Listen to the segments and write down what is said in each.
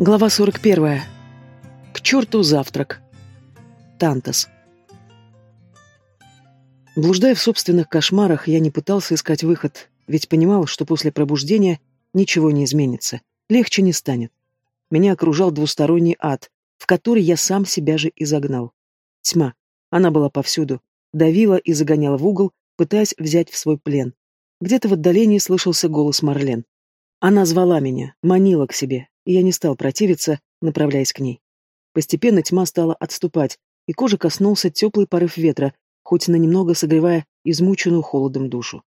Глава 41. К черту завтрак. Тантас. Блуждая в собственных кошмарах, я не пытался искать выход, ведь понимал, что после пробуждения ничего не изменится, легче не станет. Меня окружал двусторонний ад, в который я сам себя же и загнал. Тьма. Она была повсюду, давила и загоняла в угол, пытаясь взять в свой плен. Где-то в отдалении слышался голос Марлен. Она звала меня, манила к себе, и я не стал противиться, направляясь к ней. Постепенно тьма стала отступать, и кожи коснулся теплый порыв ветра, хоть на немного согревая измученную холодом душу.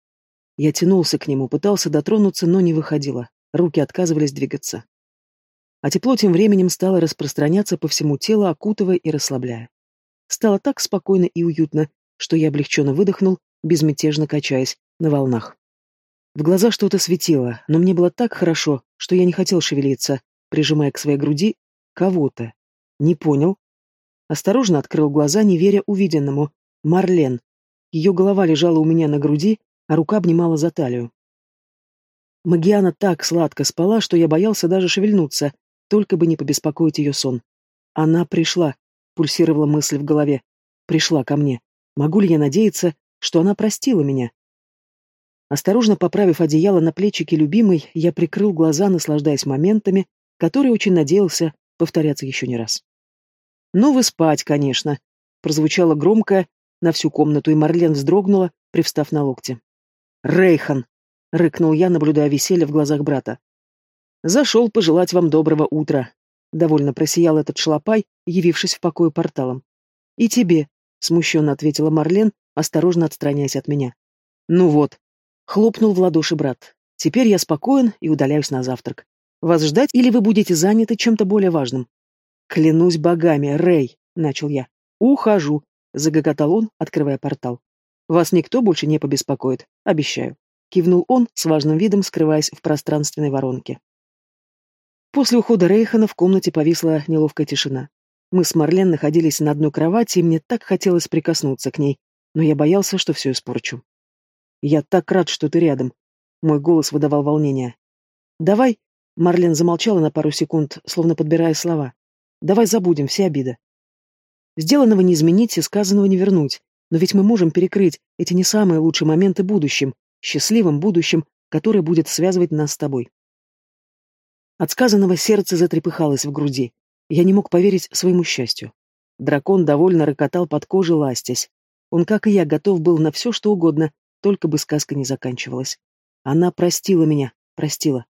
Я тянулся к нему, пытался дотронуться, но не выходило. Руки отказывались двигаться. А тепло тем временем стало распространяться по всему телу, окутывая и расслабляя. Стало так спокойно и уютно, что я облегченно выдохнул, безмятежно качаясь на волнах. В глаза что-то светило, но мне было так хорошо, что я не хотел шевелиться, прижимая к своей груди кого-то. Не понял. Осторожно открыл глаза, не веря увиденному. Марлен. Ее голова лежала у меня на груди, а рука обнимала за талию. Магиана так сладко спала, что я боялся даже шевельнуться, только бы не побеспокоить ее сон. Она пришла, пульсировала мысль в голове. Пришла ко мне. Могу ли я надеяться, что она простила меня? Осторожно поправив одеяло на плечики любимой, я прикрыл глаза, наслаждаясь моментами, который очень надеялся повторяться еще не раз. «Ну вы спать, конечно», — прозвучало громко на всю комнату, и Марлен вздрогнула, привстав на локте. «Рейхан!» — рыкнул я, наблюдая веселье в глазах брата. «Зашел пожелать вам доброго утра», — довольно просиял этот шлопай, явившись в покое порталом. «И тебе», — смущенно ответила Марлен, осторожно отстраняясь от меня. «Ну вот», — хлопнул в ладоши брат. «Теперь я спокоен и удаляюсь на завтрак. Вас ждать или вы будете заняты чем-то более важным? Клянусь богами, Рэй, начал я. Ухожу, загоготал он, открывая портал. Вас никто больше не побеспокоит, обещаю. Кивнул он с важным видом, скрываясь в пространственной воронке. После ухода Рейхана в комнате повисла неловкая тишина. Мы с Марлен находились на одной кровати, и мне так хотелось прикоснуться к ней, но я боялся, что все испорчу. «Я так рад, что ты рядом», — мой голос выдавал волнение. «Давай, Марлен замолчала на пару секунд, словно подбирая слова. «Давай забудем все обиды». Сделанного не изменить и сказанного не вернуть. Но ведь мы можем перекрыть эти не самые лучшие моменты будущим, счастливым будущим, которое будет связывать нас с тобой. От сказанного сердце затрепыхалось в груди. Я не мог поверить своему счастью. Дракон довольно рокотал под кожей, ластясь. Он, как и я, готов был на все, что угодно, только бы сказка не заканчивалась. Она простила меня, простила.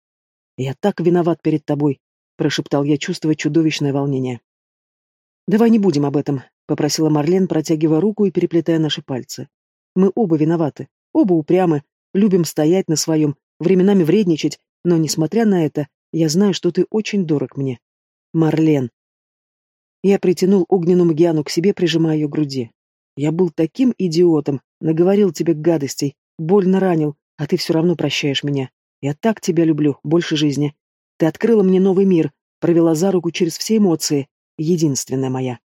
«Я так виноват перед тобой», — прошептал я, чувствуя чудовищное волнение. «Давай не будем об этом», — попросила Марлен, протягивая руку и переплетая наши пальцы. «Мы оба виноваты, оба упрямы, любим стоять на своем, временами вредничать, но, несмотря на это, я знаю, что ты очень дорог мне. Марлен». Я притянул огненную Магиану к себе, прижимая ее к груди. «Я был таким идиотом, наговорил тебе гадостей, больно ранил, а ты все равно прощаешь меня. Я так тебя люблю, больше жизни. Ты открыла мне новый мир, провела за руку через все эмоции, единственная моя.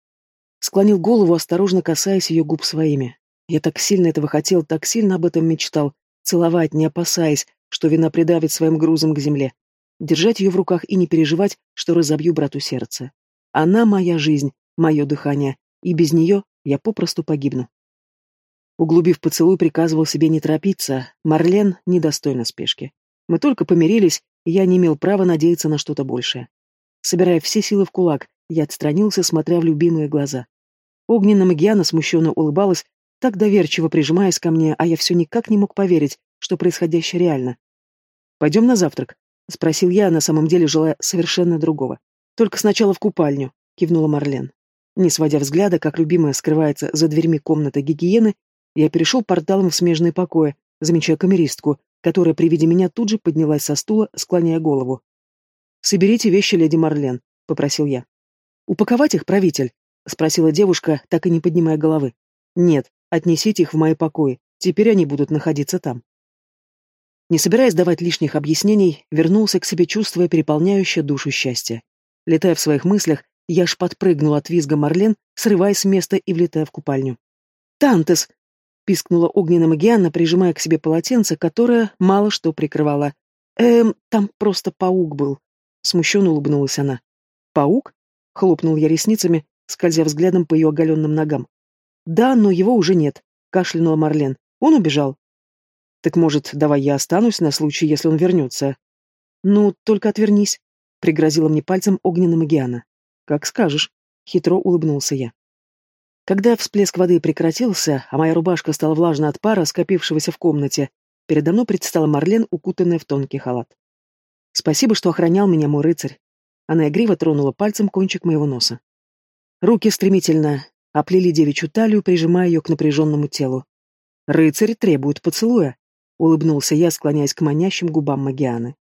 Склонил голову, осторожно касаясь ее губ своими. Я так сильно этого хотел, так сильно об этом мечтал. Целовать, не опасаясь, что вина придавит своим грузом к земле. Держать ее в руках и не переживать, что разобью брату сердце. Она моя жизнь, мое дыхание, и без нее я попросту погибну. Углубив поцелуй, приказывал себе не торопиться, Марлен недостойна спешки. Мы только помирились, и я не имел права надеяться на что-то большее. Собирая все силы в кулак, я отстранился, смотря в любимые глаза. Огненная Магиана смущенно улыбалась, так доверчиво прижимаясь ко мне, а я все никак не мог поверить, что происходящее реально. «Пойдем на завтрак?» — спросил я, на самом деле желая совершенно другого. «Только сначала в купальню», — кивнула Марлен. Не сводя взгляда, как любимая скрывается за дверьми комнаты гигиены, я перешел порталом в смежные покои, замечая камеристку, которая при виде меня тут же поднялась со стула, склоняя голову. «Соберите вещи, леди Марлен», — попросил я. «Упаковать их, правитель?» — спросила девушка, так и не поднимая головы. «Нет, отнесите их в мои покои, теперь они будут находиться там». Не собираясь давать лишних объяснений, вернулся к себе, чувствуя переполняющее душу счастье. Летая в своих мыслях, я аж подпрыгнул от визга Марлен, срываясь с места и влетая в купальню. «Тантес!» Пискнула огненная Магиана, прижимая к себе полотенце, которое мало что прикрывало. «Эм, там просто паук был». Смущенно улыбнулась она. «Паук?» — хлопнул я ресницами, скользя взглядом по ее оголенным ногам. «Да, но его уже нет», — кашлянула Марлен. «Он убежал». «Так, может, давай я останусь на случай, если он вернется?» «Ну, только отвернись», — пригрозила мне пальцем огненная Магиана. «Как скажешь», — хитро улыбнулся я. Когда всплеск воды прекратился, а моя рубашка стала влажна от пара, скопившегося в комнате, передо мной предстала Марлен, укутанная в тонкий халат. «Спасибо, что охранял меня, мой рыцарь». Она игриво тронула пальцем кончик моего носа. Руки стремительно оплели девичью талию, прижимая ее к напряженному телу. «Рыцарь требует поцелуя», — улыбнулся я, склоняясь к манящим губам Магианы.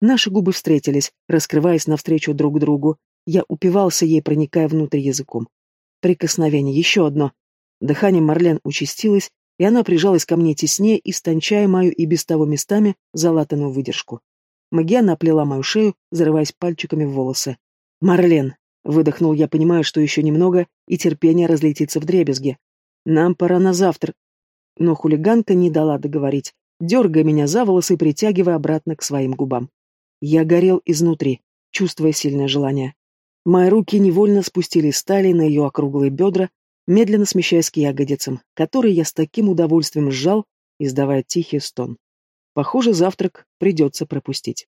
Наши губы встретились, раскрываясь навстречу друг другу. Я упивался ей, проникая внутрь языком. Прикосновение, еще одно. Дыхание Марлен участилось, и она прижалась ко мне теснее, истончая мою и без того местами залатанную выдержку. Магиана оплела мою шею, зарываясь пальчиками в волосы. «Марлен!» — выдохнул я, понимая, что еще немного, и терпение разлетится в дребезги. «Нам пора на завтра». Но хулиганка не дала договорить, дергая меня за волосы и притягивая обратно к своим губам. Я горел изнутри, чувствуя сильное желание. Мои руки невольно спустились стали на ее округлые бедра, медленно смещаясь к ягодицам, которые я с таким удовольствием сжал, издавая тихий стон. Похоже, завтрак придется пропустить.